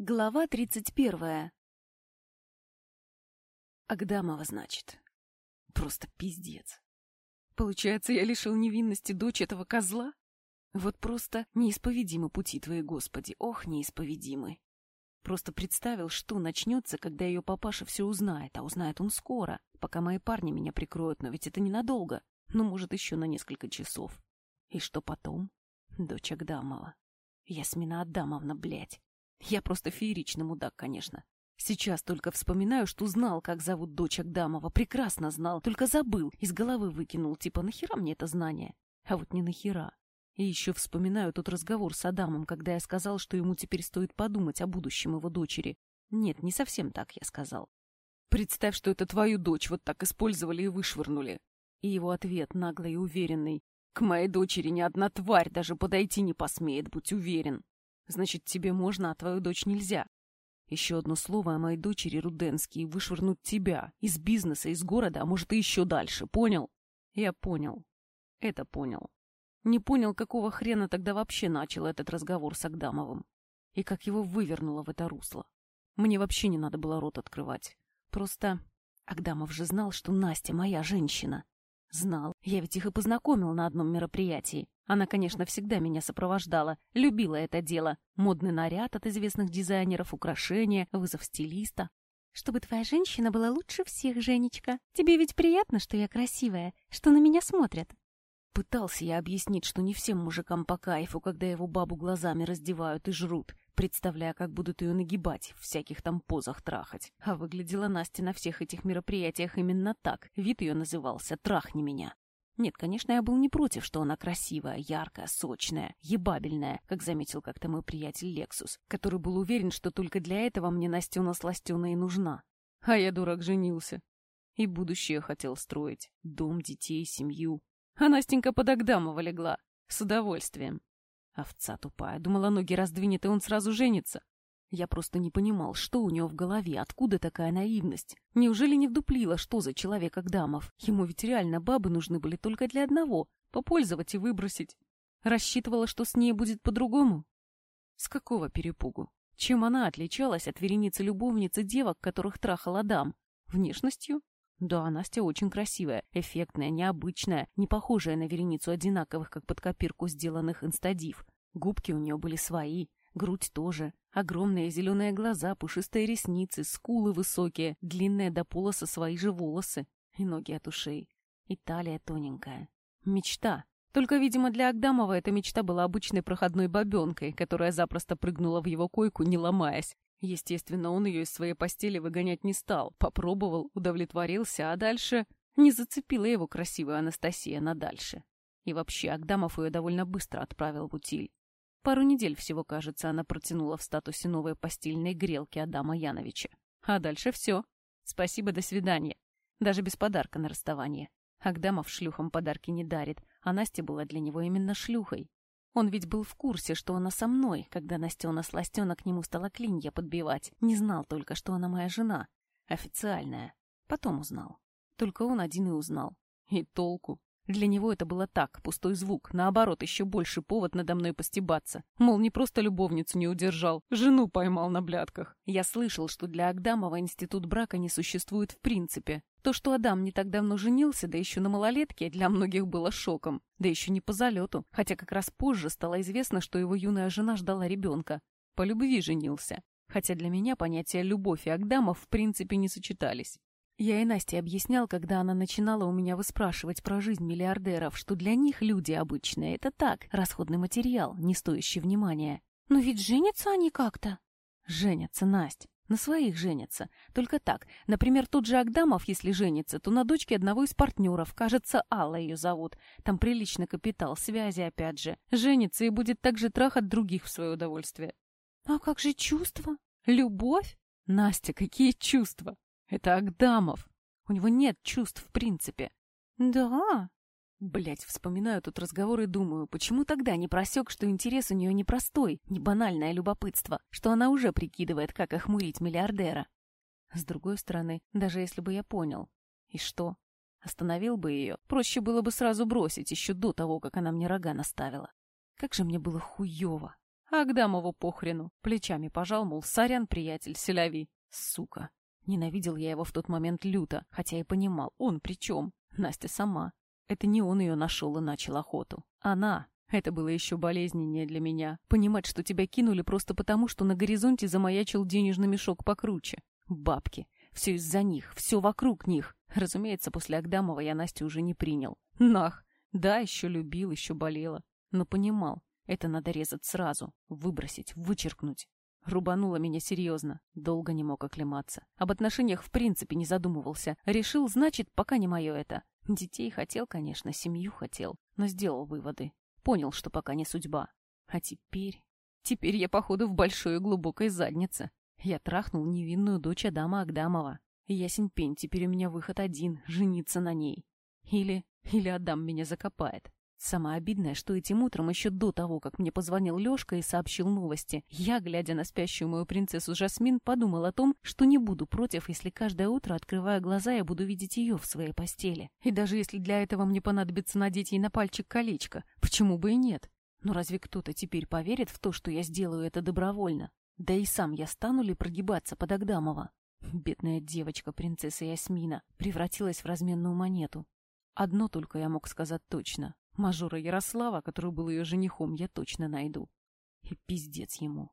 Глава тридцать первая. Агдамова, значит. Просто пиздец. Получается, я лишил невинности дочь этого козла? Вот просто неисповедимы пути твои, Господи, ох, неисповедимы. Просто представил, что начнется, когда ее папаша все узнает, а узнает он скоро, пока мои парни меня прикроют, но ведь это ненадолго, ну, может, еще на несколько часов. И что потом? Дочь Агдамова. Ясмина Адамовна, блядь. Я просто фееричный мудак, конечно. Сейчас только вспоминаю, что знал, как зовут дочь Агдамова. Прекрасно знал, только забыл, из головы выкинул. Типа, нахера мне это знание? А вот не нахера. И еще вспоминаю тот разговор с Адамом, когда я сказал, что ему теперь стоит подумать о будущем его дочери. Нет, не совсем так я сказал. Представь, что это твою дочь вот так использовали и вышвырнули. И его ответ, наглый и уверенный. К моей дочери ни одна тварь даже подойти не посмеет, будь уверен. Значит, тебе можно, а твою дочь нельзя. Еще одно слово о моей дочери Руденский вышвырнуть тебя из бизнеса, из города, а может и еще дальше. Понял? Я понял. Это понял. Не понял, какого хрена тогда вообще начал этот разговор с Агдамовым. И как его вывернуло в это русло. Мне вообще не надо было рот открывать. Просто Агдамов же знал, что Настя моя женщина. Знал. Я ведь их и познакомил на одном мероприятии. Она, конечно, всегда меня сопровождала, любила это дело. Модный наряд от известных дизайнеров, украшения, вызов стилиста. Чтобы твоя женщина была лучше всех, Женечка. Тебе ведь приятно, что я красивая, что на меня смотрят. Пытался я объяснить, что не всем мужикам по кайфу, когда его бабу глазами раздевают и жрут, представляя, как будут ее нагибать, в всяких там позах трахать. А выглядела Настя на всех этих мероприятиях именно так. Вид ее назывался «Трахни меня». Нет, конечно, я был не против, что она красивая, яркая, сочная, ебабельная, как заметил как-то мой приятель Лексус, который был уверен, что только для этого мне Настена сластена и нужна. А я, дурак, женился. И будущее хотел строить. Дом, детей, семью. А Настенька под Агдамова легла. С удовольствием. Овца тупая. Думала, ноги раздвинет, и он сразу женится. Я просто не понимал, что у него в голове, откуда такая наивность. Неужели не вдуплила, что за человек Агдамов? Ему ведь реально бабы нужны были только для одного — попользовать и выбросить. Рассчитывала, что с ней будет по-другому? С какого перепугу? Чем она отличалась от вереницы любовницы девок, которых трахал Адам? Внешностью? Да, Настя очень красивая, эффектная, необычная, не похожая на вереницу одинаковых, как под копирку сделанных инстадив. Губки у нее были свои, грудь тоже, Огромные зеленые глаза, пушистые ресницы, скулы высокие, длинные до полоса свои же волосы и ноги от ушей. И талия тоненькая. Мечта. Только, видимо, для Агдамова эта мечта была обычной проходной бабенкой, которая запросто прыгнула в его койку, не ломаясь. Естественно, он ее из своей постели выгонять не стал. Попробовал, удовлетворился, а дальше... Не зацепила его красивая Анастасия на дальше. И вообще, Агдамов ее довольно быстро отправил в утиль. Пару недель всего, кажется, она протянула в статусе новой постельной грелки Адама Яновича. А дальше все. Спасибо, до свидания. Даже без подарка на расставание. Агдамов шлюхам подарки не дарит, а Настя была для него именно шлюхой. Он ведь был в курсе, что она со мной, когда Настена сластена к нему стала клинья подбивать. Не знал только, что она моя жена. Официальная. Потом узнал. Только он один и узнал. И толку. Для него это было так, пустой звук. Наоборот, еще больше повод надо мной постебаться. Мол, не просто любовницу не удержал, жену поймал на блядках. Я слышал, что для Агдамова институт брака не существует в принципе. То, что Адам не так давно женился, да еще на малолетке, для многих было шоком. Да еще не по залету. Хотя как раз позже стало известно, что его юная жена ждала ребенка. По любви женился. Хотя для меня понятия «любовь» и Агдамов в принципе не сочетались. Я и Насте объяснял, когда она начинала у меня выспрашивать про жизнь миллиардеров, что для них люди обычные — это так, расходный материал, не стоящий внимания. Но ведь женятся они как-то. Женятся, Насть. На своих женятся. Только так. Например, тот же Агдамов, если женится, то на дочке одного из партнеров. Кажется, Алла ее зовут. Там приличный капитал, связи опять же. Женится и будет также трахать других в свое удовольствие. А как же чувства? Любовь? Настя, какие чувства? Это Агдамов. У него нет чувств в принципе. Да. Блять, вспоминаю тут разговор и думаю, почему тогда не просек, что интерес у нее не простой, не банальное любопытство, что она уже прикидывает, как охмурить миллиардера. С другой стороны, даже если бы я понял. И что? Остановил бы ее, проще было бы сразу бросить, еще до того, как она мне рога наставила. Как же мне было хуево. Агдамову похрену. Плечами пожал, мол, сорян, приятель, селяви. Сука. Ненавидел я его в тот момент люто, хотя и понимал, он при чем? Настя сама. Это не он ее нашел и начал охоту. Она. Это было еще болезненнее для меня. Понимать, что тебя кинули просто потому, что на горизонте замаячил денежный мешок покруче. Бабки. Все из-за них, все вокруг них. Разумеется, после Агдамова я Настю уже не принял. Нах. Да, еще любил, еще болела. Но понимал, это надо резать сразу, выбросить, вычеркнуть. Рубануло меня серьезно. Долго не мог оклематься. Об отношениях в принципе не задумывался. Решил, значит, пока не мое это. Детей хотел, конечно, семью хотел, но сделал выводы. Понял, что пока не судьба. А теперь... Теперь я, походу, в большой и глубокой заднице. Я трахнул невинную дочь Адама Агдамова. Ясень пень, теперь у меня выход один — жениться на ней. Или... или Адам меня закопает. Самое обидное, что этим утром, еще до того, как мне позвонил Лешка и сообщил новости, я, глядя на спящую мою принцессу Жасмин, подумал о том, что не буду против, если каждое утро, открывая глаза, я буду видеть ее в своей постели. И даже если для этого мне понадобится надеть ей на пальчик колечко, почему бы и нет? Но разве кто-то теперь поверит в то, что я сделаю это добровольно? Да и сам я стану ли прогибаться под Агдамова? Бедная девочка, принцесса Ясмина, превратилась в разменную монету. Одно только я мог сказать точно. Мажора Ярослава, который был ее женихом, я точно найду. И пиздец ему.